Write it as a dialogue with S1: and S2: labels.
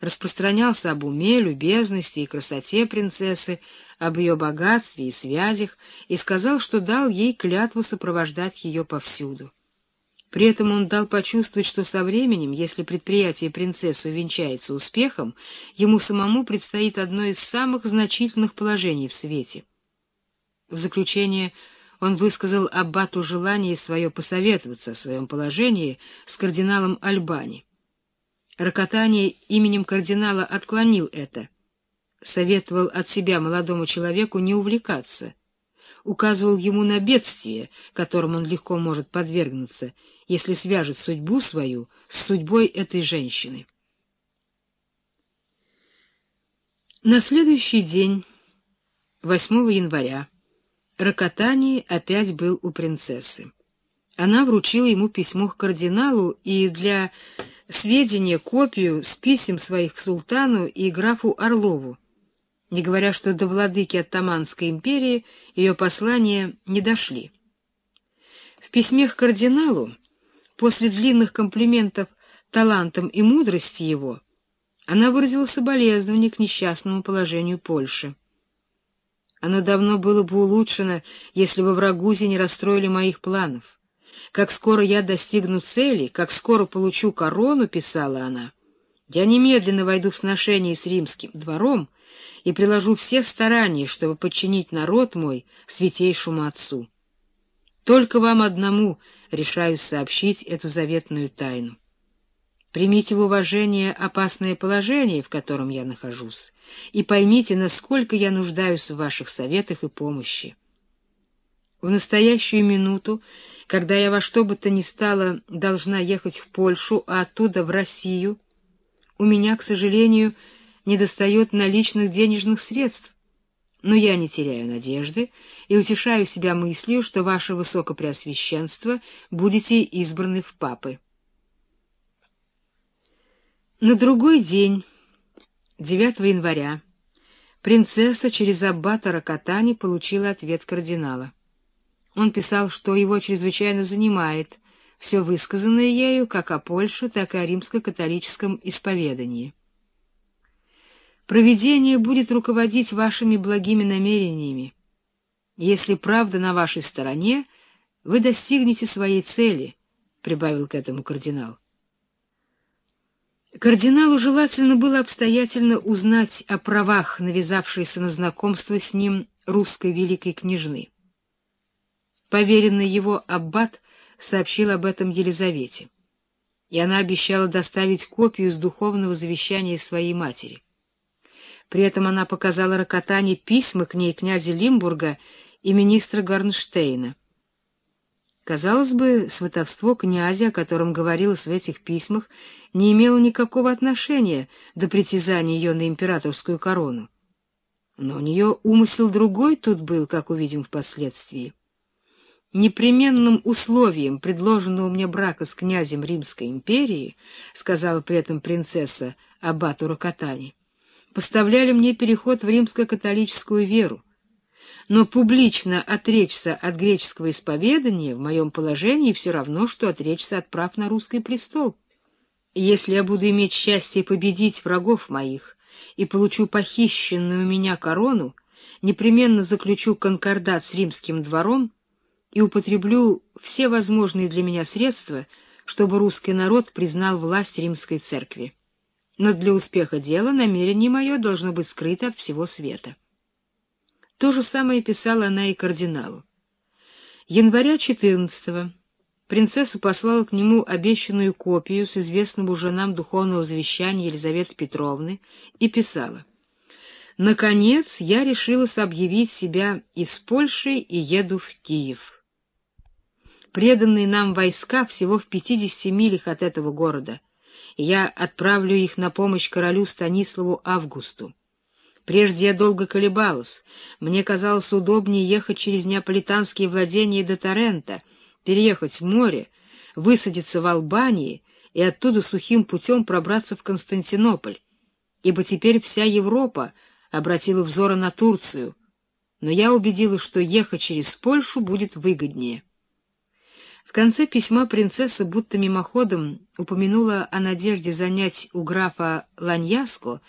S1: распространялся об уме, любезности и красоте принцессы, об ее богатстве и связях, и сказал, что дал ей клятву сопровождать ее повсюду. При этом он дал почувствовать, что со временем, если предприятие принцессы увенчается успехом, ему самому предстоит одно из самых значительных положений в свете. В заключение он высказал аббату желание свое посоветоваться о своем положении с кардиналом Альбани. Рокотание именем кардинала отклонил это. Советовал от себя молодому человеку не увлекаться. Указывал ему на бедствие, которым он легко может подвергнуться, если свяжет судьбу свою с судьбой этой женщины. На следующий день, 8 января, Рокотани опять был у принцессы. Она вручила ему письмо к кардиналу и для сведения копию с писем своих к султану и графу Орлову, не говоря, что до владыки Оттаманской империи ее послания не дошли. В письме к кардиналу, после длинных комплиментов талантам и мудрости его, она выразила соболезнование к несчастному положению Польши. Оно давно было бы улучшено, если бы врагузи не расстроили моих планов. Как скоро я достигну цели, как скоро получу корону, писала она, я немедленно войду в сношение с римским двором и приложу все старания, чтобы подчинить народ мой святейшему отцу. Только вам одному решаюсь сообщить эту заветную тайну. Примите в уважение опасное положение, в котором я нахожусь, и поймите, насколько я нуждаюсь в ваших советах и помощи. В настоящую минуту когда я во что бы то ни стало должна ехать в Польшу, а оттуда в Россию, у меня, к сожалению, недостает наличных денежных средств. Но я не теряю надежды и утешаю себя мыслью, что ваше высокопреосвященство будете избраны в папы. На другой день, 9 января, принцесса через аббата Ракатани получила ответ кардинала. Он писал, что его чрезвычайно занимает все высказанное ею как о Польше, так и о римско-католическом исповедании. Провидение будет руководить вашими благими намерениями. Если правда на вашей стороне, вы достигнете своей цели, — прибавил к этому кардинал. Кардиналу желательно было обстоятельно узнать о правах, навязавшейся на знакомство с ним русской великой княжны. Поверенный его аббат сообщил об этом Елизавете, и она обещала доставить копию с духовного завещания своей матери. При этом она показала Рокотане письма к ней князя Лимбурга и министра Гарнштейна. Казалось бы, сватовство князя, о котором говорилось в этих письмах, не имело никакого отношения до притязания ее на императорскую корону. Но у нее умысел другой тут был, как увидим впоследствии. Непременным условием предложенного мне брака с князем Римской империи, сказала при этом принцесса Аббату Рокотани, поставляли мне переход в римско-католическую веру. Но публично отречься от греческого исповедания в моем положении все равно, что отречься от прав на русский престол. если я буду иметь счастье победить врагов моих и получу похищенную у меня корону, непременно заключу конкордат с римским двором, и употреблю все возможные для меня средства, чтобы русский народ признал власть римской церкви. Но для успеха дела намерение мое должно быть скрыто от всего света. То же самое писала она и кардиналу. Января 14-го принцесса послала к нему обещанную копию с известным уже нам духовного завещания Елизаветы Петровны и писала «Наконец я решилась объявить себя из Польши и еду в Киев» преданные нам войска всего в 50 милях от этого города, я отправлю их на помощь королю Станиславу Августу. Прежде я долго колебалась. Мне казалось удобнее ехать через неаполитанские владения до Торрента, переехать в море, высадиться в Албании и оттуда сухим путем пробраться в Константинополь, ибо теперь вся Европа обратила взоры на Турцию, но я убедилась, что ехать через Польшу будет выгоднее. В конце письма принцесса будто мимоходом упомянула о надежде занять у графа Ланьяско